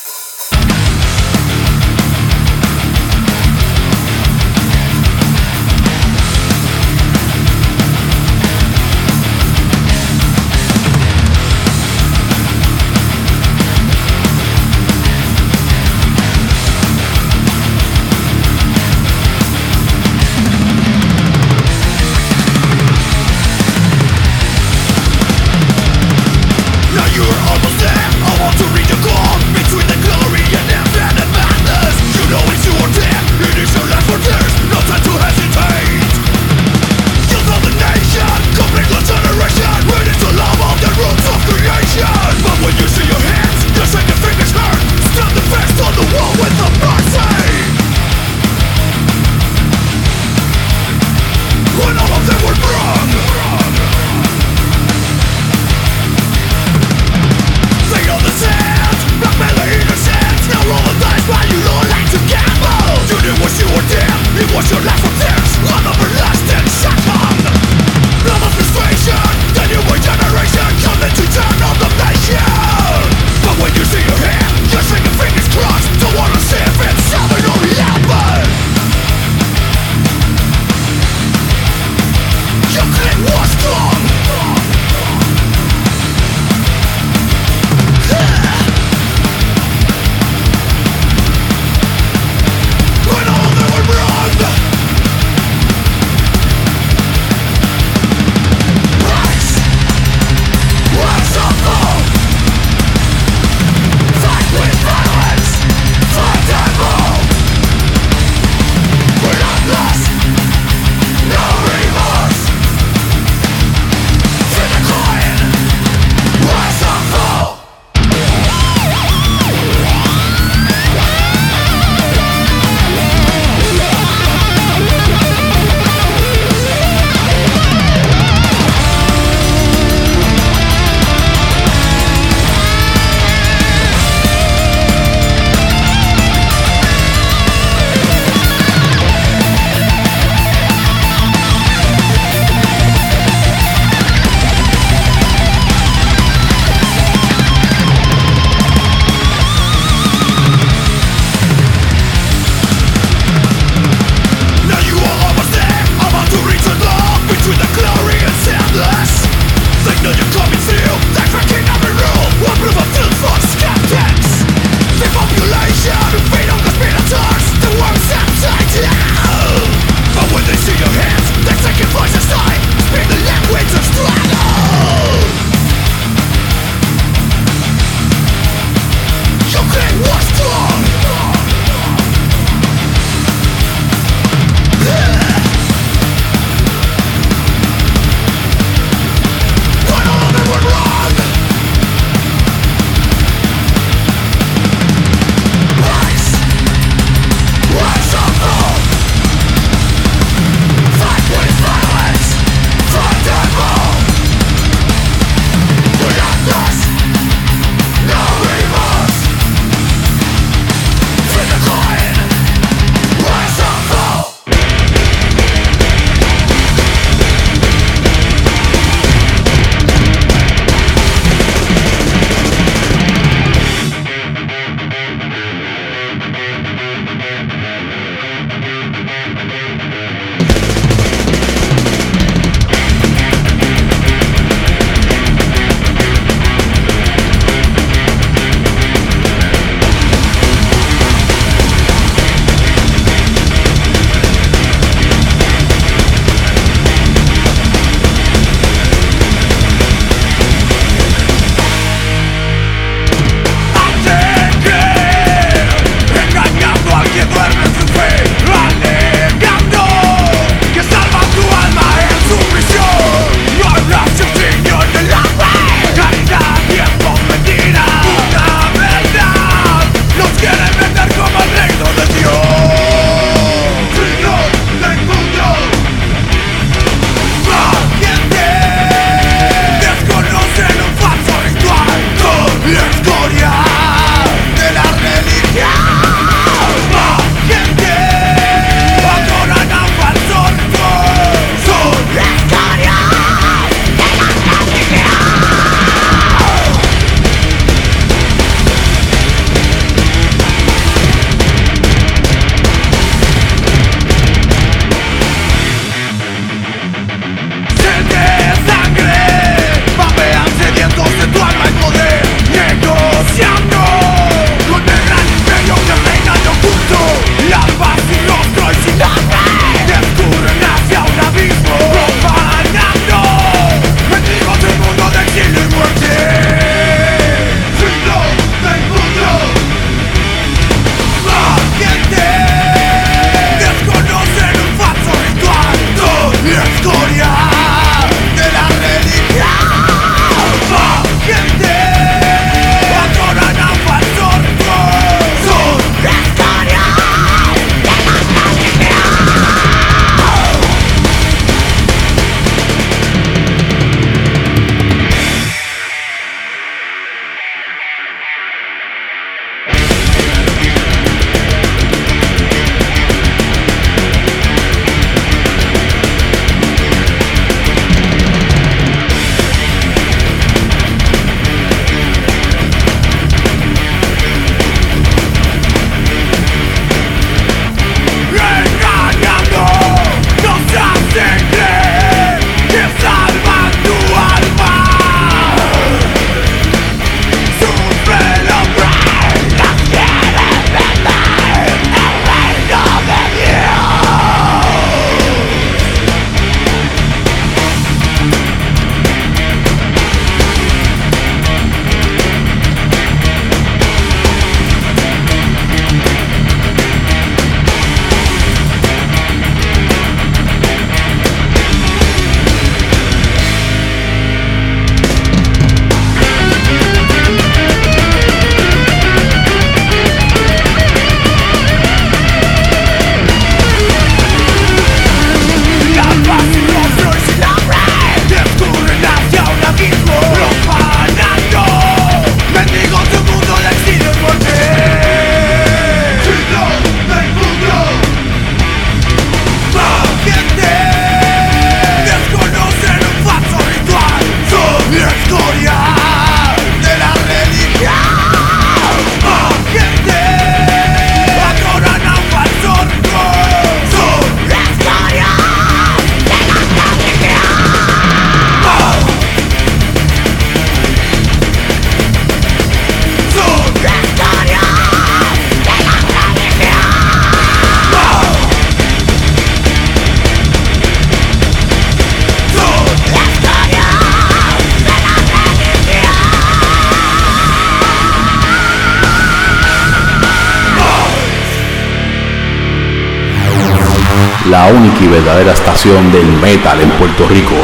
Metal en Puerto Rico.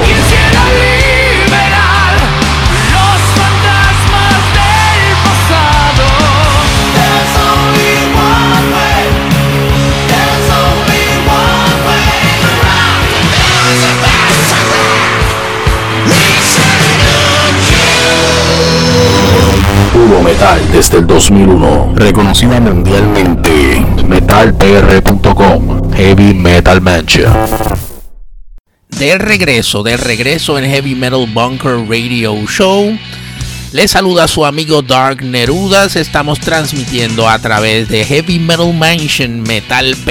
Puro Metal desde el 2001, reconocida mundialmente. MetalPR.com, Heavy Metal Mancha. De regreso, de regreso en Heavy Metal Bunker Radio Show. Les saluda su amigo Dark Nerudas. Estamos transmitiendo a través de Heavy Metal Mansion metalpr.com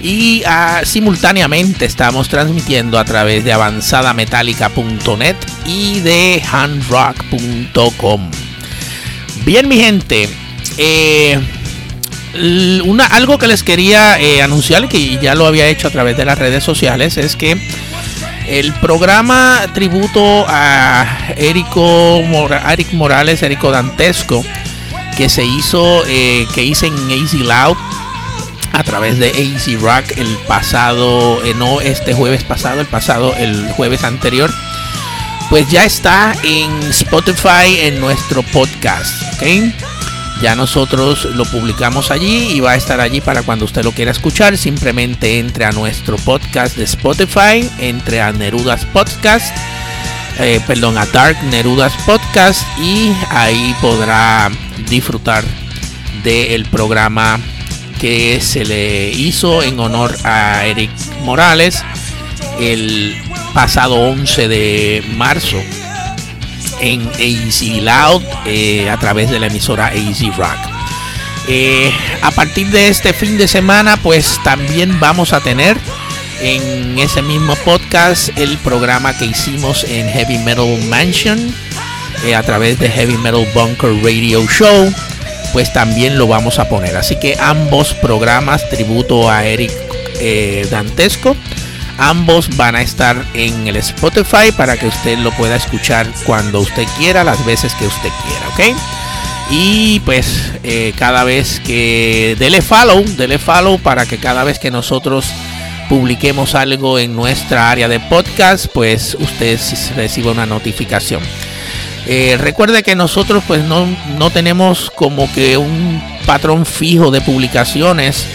y ah, simultáneamente estamos transmitiendo a través de avanzadametallica.net y de handrock.com. Bien, mi gente, eh, una, algo que les quería eh, anunciar, que ya lo había hecho a través de las redes sociales, es que el programa tributo a Erico Eric Morales, Erico Dantesco, que se hizo, eh, que hice en Easy Loud a través de AC Rock el pasado, eh, no este jueves pasado, el pasado, el jueves anterior, pues ya está en Spotify en nuestro podcast, ¿ok? Ya nosotros lo publicamos allí y va a estar allí para cuando usted lo quiera escuchar. Simplemente entre a nuestro podcast de Spotify, entre a Nerudas Podcast, eh, perdón, a Dark Nerudas Podcast y ahí podrá disfrutar del programa que se le hizo en honor a Eric Morales el pasado 11 de marzo en AC Loud eh, a través de la emisora AC Rock. Eh, a partir de este fin de semana pues también vamos a tener en ese mismo podcast el programa que hicimos en Heavy Metal Mansion eh, a través de Heavy Metal Bunker Radio Show pues también lo vamos a poner. Así que ambos programas, tributo a Eric Dantesco, ambos van a estar en el Spotify para que usted lo pueda escuchar cuando usted quiera, las veces que usted quiera, ¿ok? Y pues eh, cada vez que dele follow, dele follow para que cada vez que nosotros publiquemos algo en nuestra área de podcast, pues usted reciba una notificación. Eh, recuerde que nosotros pues no, no, tenemos como que un patrón fijo de publicaciones.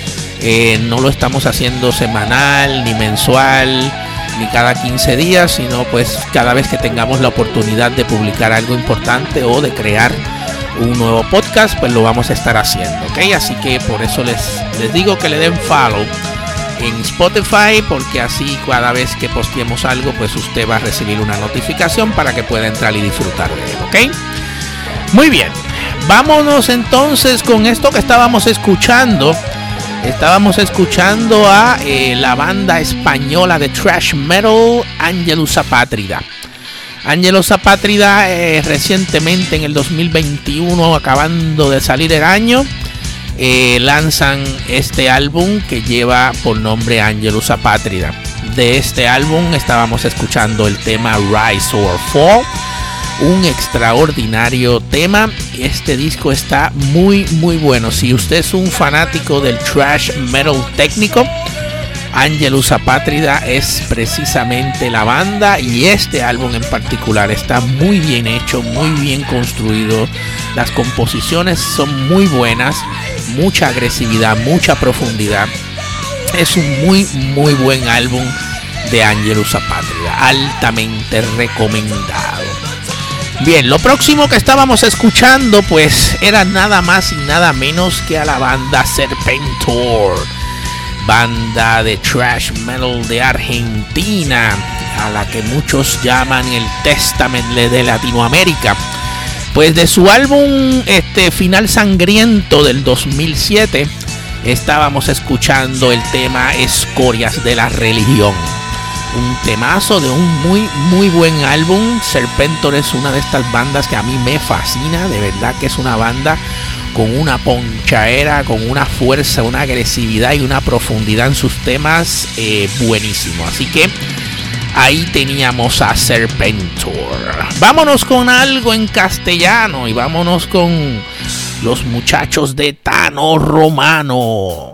Eh, no lo estamos haciendo semanal, ni mensual, ni cada 15 días, sino pues cada vez que tengamos la oportunidad de publicar algo importante o de crear un nuevo podcast, pues lo vamos a estar haciendo, ¿ok? Así que por eso les, les digo que le den follow en Spotify porque así cada vez que posteemos algo pues usted va a recibir una notificación para que pueda entrar y disfrutar de él, ¿ok? Muy bien, vámonos entonces con esto que estábamos escuchando. Estábamos escuchando a eh, la banda española de trash metal Angelus Apátrida. Angelus Apátrida eh, recientemente en el 2021, acabando de salir el año, eh, lanzan este álbum que lleva por nombre Angelus Apátrida. De este álbum estábamos escuchando el tema Rise or Fall, un extraordinario tema. Este disco está muy muy bueno. Si usted es un fanático del trash metal técnico, Angelus Apátrida es precisamente la banda y este álbum en particular está muy bien hecho, muy bien construido. Las composiciones son muy buenas, mucha agresividad, mucha profundidad. Es un muy muy buen álbum de Angelus Apátrida, altamente recomendado. Bien, lo próximo que estábamos escuchando pues era nada más y nada menos que a la banda Serpentor banda de trash metal de Argentina, a la que muchos llaman el Testament de Latinoamérica. Pues de su álbum este Final Sangriento del 2007 estábamos escuchando el tema Escorias de la Religión. Un temazo de un muy muy buen álbum. Serpentor es una de estas bandas que a mí me fascina, de verdad que es una banda con una ponchaera, con una fuerza, una agresividad y una profundidad en sus temas eh, buenísimo. Así que ahí teníamos a Serpentor. Vámonos con algo en castellano y vámonos con los muchachos de Tano Romano.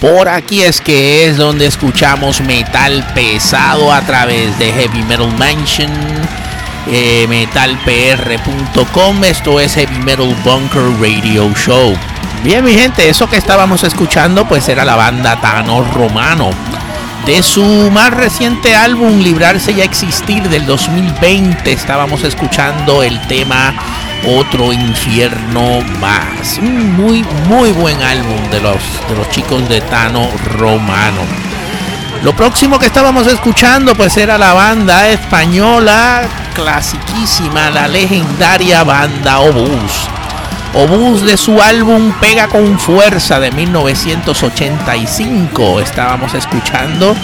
Por aquí es que es donde escuchamos metal pesado a través de Heavy Metal Mansion, eh, metalpr.com. Esto es Heavy Metal Bunker Radio Show. Bien, mi gente, eso que estábamos escuchando, pues era la banda Tano Romano. De su más reciente álbum, Librarse y Existir del 2020, estábamos escuchando el tema otro infierno más. Un muy, muy buen álbum de los, de los chicos de Tano Romano. Lo próximo que estábamos escuchando pues era la banda española clasiquísima, la legendaria banda Obús. Obús de su álbum Pega con Fuerza de 1985. Estábamos escuchando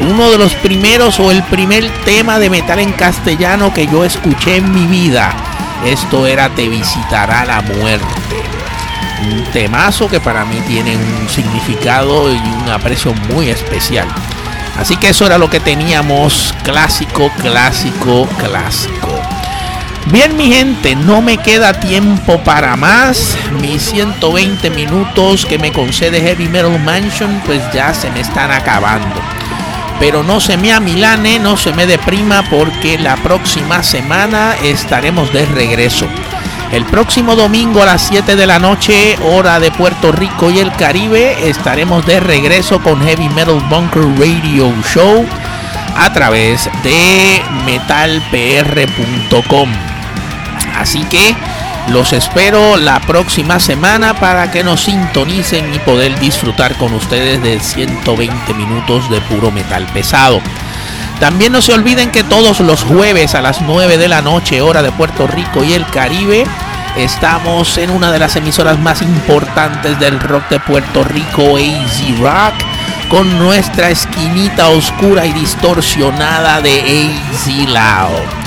uno de los primeros o el primer tema de metal en castellano que yo escuché en mi vida. Esto era Te visitará la muerte. Un temazo que para mí tiene un significado y un aprecio muy especial. Así que eso era lo que teníamos clásico, clásico, clásico. Bien mi gente, no me queda tiempo para más. Mis 120 minutos que me concede Heavy Metal Mansion pues ya se me están acabando. Pero no se me amilane, no se me deprima porque la próxima semana estaremos de regreso. El próximo domingo a las 7 de la noche, hora de Puerto Rico y el Caribe, estaremos de regreso con Heavy Metal Bunker Radio Show a través de metalpr.com. Así que los espero la próxima semana para que nos sintonicen y poder disfrutar con ustedes de 120 minutos de puro metal pesado. También no se olviden que todos los jueves a las 9 de la noche, hora de Puerto Rico y el Caribe, estamos en una de las emisoras más importantes del rock de Puerto Rico, AZ Rock, con nuestra esquinita oscura y distorsionada de AZ Loud.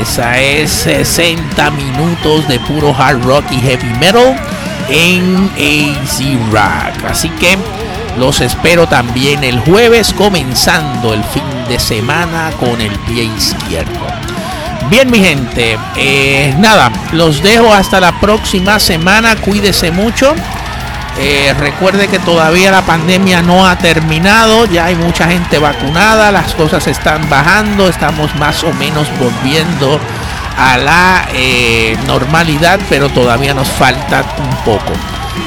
Esa es 60 minutos de puro hard rock y heavy metal en AZ Rock. Así que los espero también el jueves comenzando el fin de semana con el pie izquierdo. Bien mi gente, eh, nada, los dejo hasta la próxima semana. Cuídese mucho. Eh, recuerde que todavía la pandemia no ha terminado, ya hay mucha gente vacunada, las cosas están bajando, estamos más o menos volviendo a la eh, normalidad, pero todavía nos falta un poco.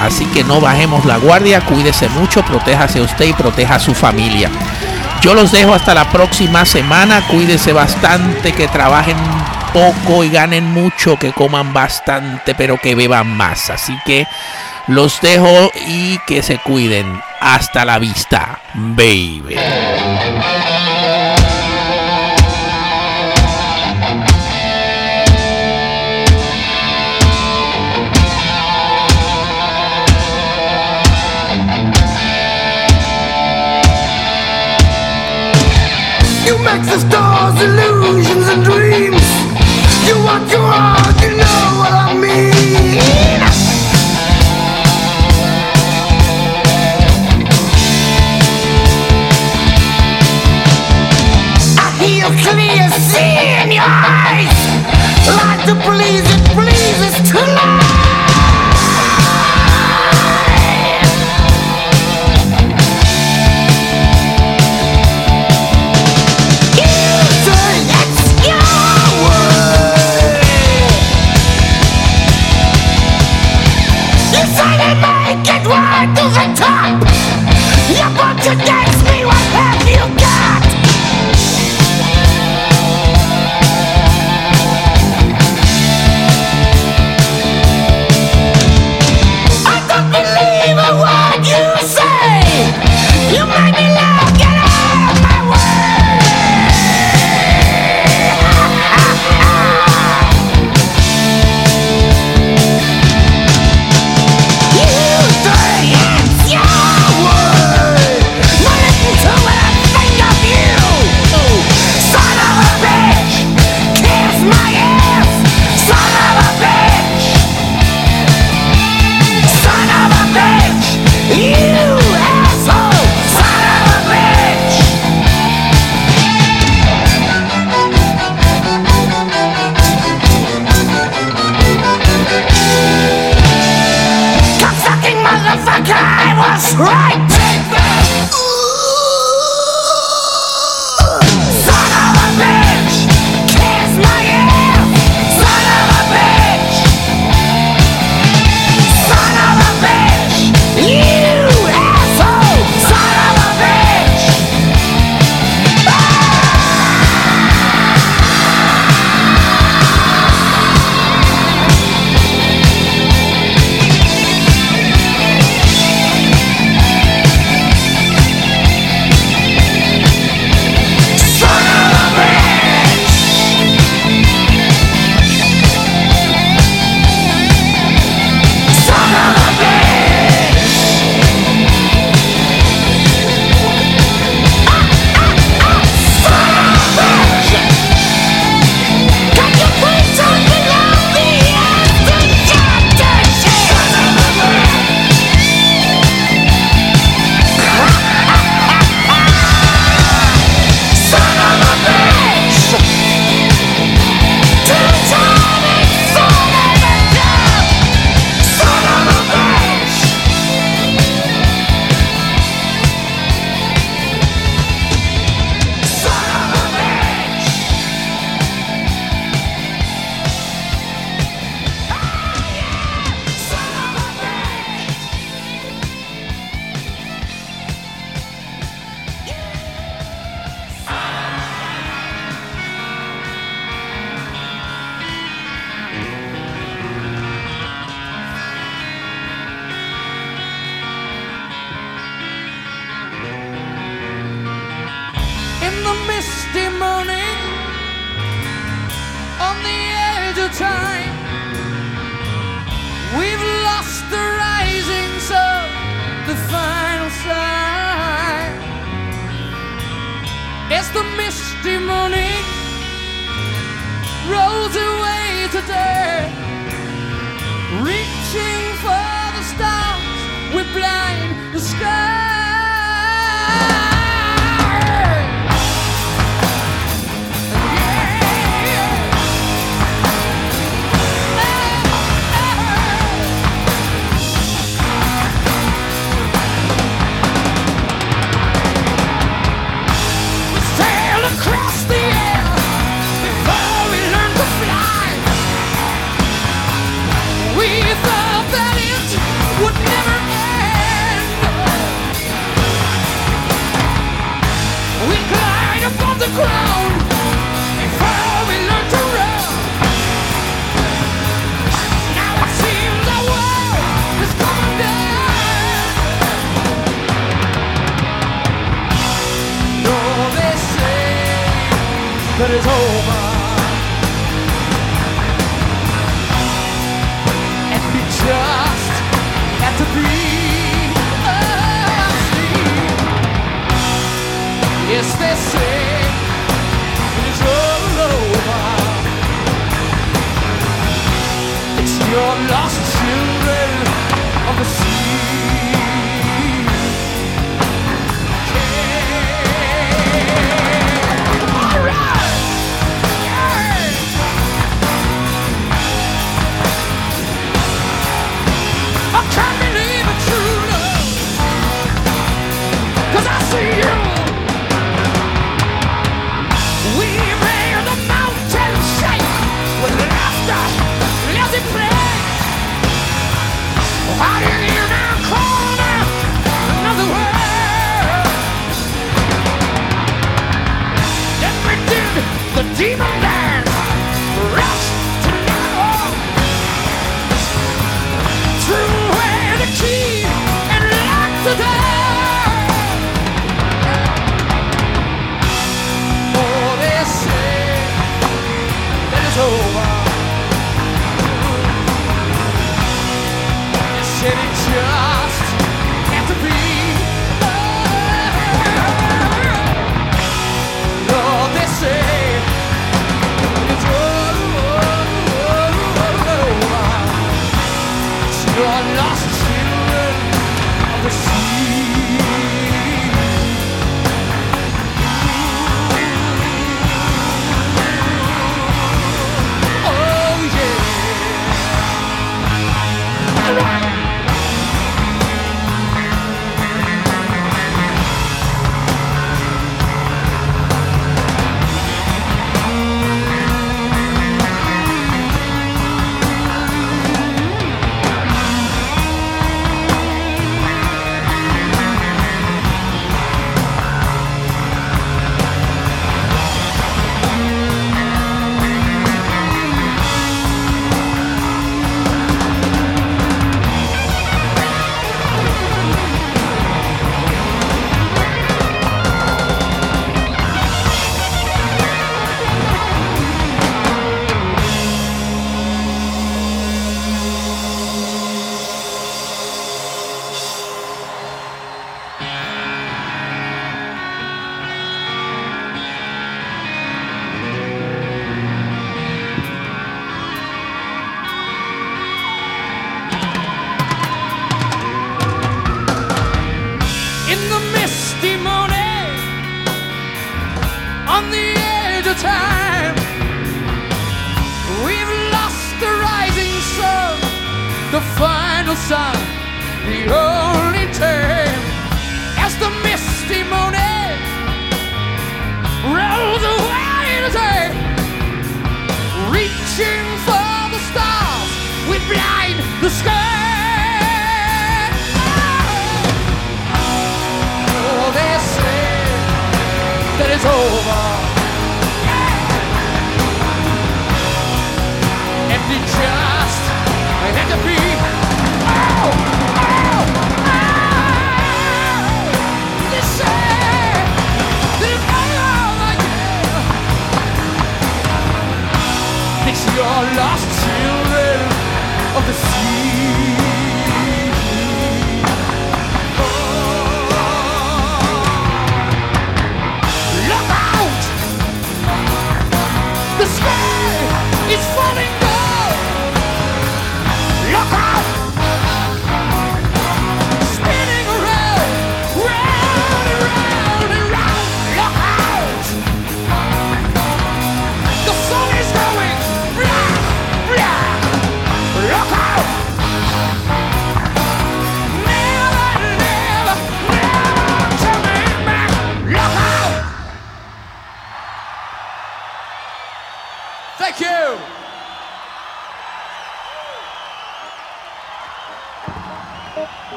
Así que no bajemos la guardia, cuídese mucho, protéjase usted y proteja a su familia. Yo los dejo hasta la próxima semana, cuídese bastante, que trabajen poco y ganen mucho, que coman bastante, pero que beban más. Así que los dejo y que se cuiden. Hasta la vista, baby. You make the stars illusions and dreams. You want your heart, your eyes. Like to please, it pleases to lie.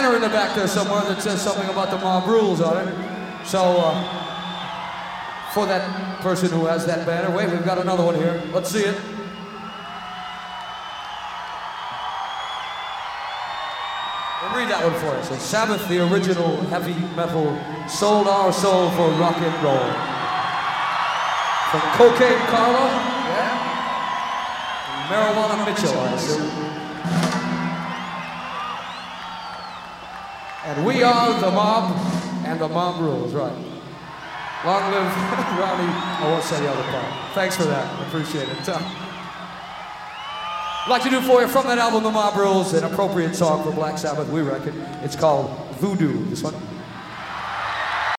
Banner in the back there somewhere that says something about the mob rules on it. So, uh, for that person who has that banner, wait, we've got another one here. Let's see it. Well, read that one for us. It's Sabbath, the original heavy metal, sold our soul for rock and roll. From Cocaine Carla, yeah. Marijuana Mitchell, I assume. Are the mob, and the mob rules, right. Long live Ronnie. I won't say the other part. Thanks for that. Appreciate it. I'd like to do for you from that album, The Mob Rules, an appropriate song for Black Sabbath, we reckon. It's called Voodoo. This one.